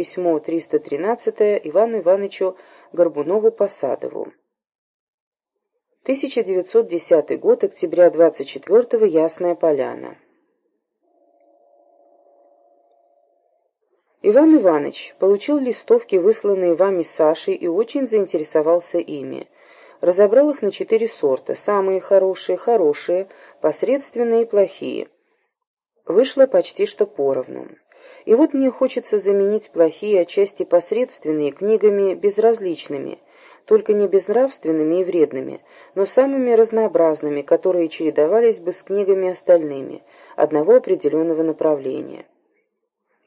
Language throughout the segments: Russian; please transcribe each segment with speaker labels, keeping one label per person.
Speaker 1: Письмо 313 Ивану Ивановичу Горбунову-Посадову. 1910 год, октября 24 Ясная Поляна. Иван Иванович получил листовки, высланные вами Сашей, и очень заинтересовался ими. Разобрал их на четыре сорта. Самые хорошие, хорошие, посредственные и плохие. Вышло почти что поровну. И вот мне хочется заменить плохие, отчасти посредственные, книгами безразличными, только не безнравственными и вредными, но самыми разнообразными, которые чередовались бы с книгами остальными, одного определенного направления.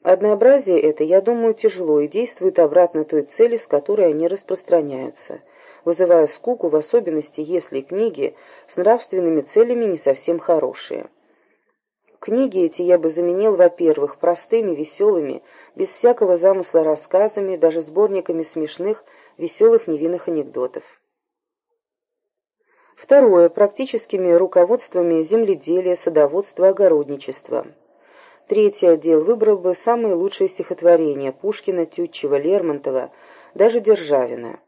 Speaker 1: Однообразие это, я думаю, тяжело и действует обратно той цели, с которой они распространяются, вызывая скуку, в особенности, если книги с нравственными целями не совсем хорошие. Книги эти я бы заменил, во-первых, простыми, веселыми, без всякого замысла рассказами, даже сборниками смешных, веселых невинных анекдотов. Второе. Практическими руководствами земледелия, садоводства, огородничества. Третий отдел выбрал бы самые лучшие стихотворения Пушкина, Тютчева, Лермонтова, даже Державина.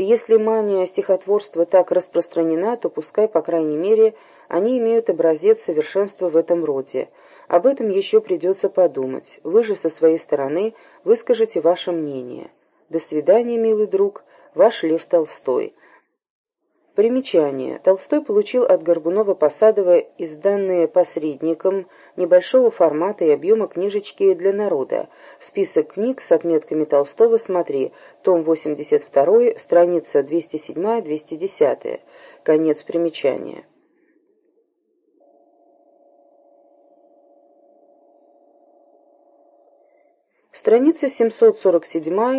Speaker 1: Если мания стихотворства так распространена, то пускай, по крайней мере, они имеют образец совершенства в этом роде. Об этом еще придется подумать. Вы же со своей стороны выскажете ваше мнение. До свидания, милый друг, ваш Лев Толстой. Примечание. Толстой получил от Горбунова-Посадова изданные посредником небольшого формата и объема книжечки для народа. Список книг с отметками Толстого смотри. Том 82, страница 207-210. Конец примечания. Страница 747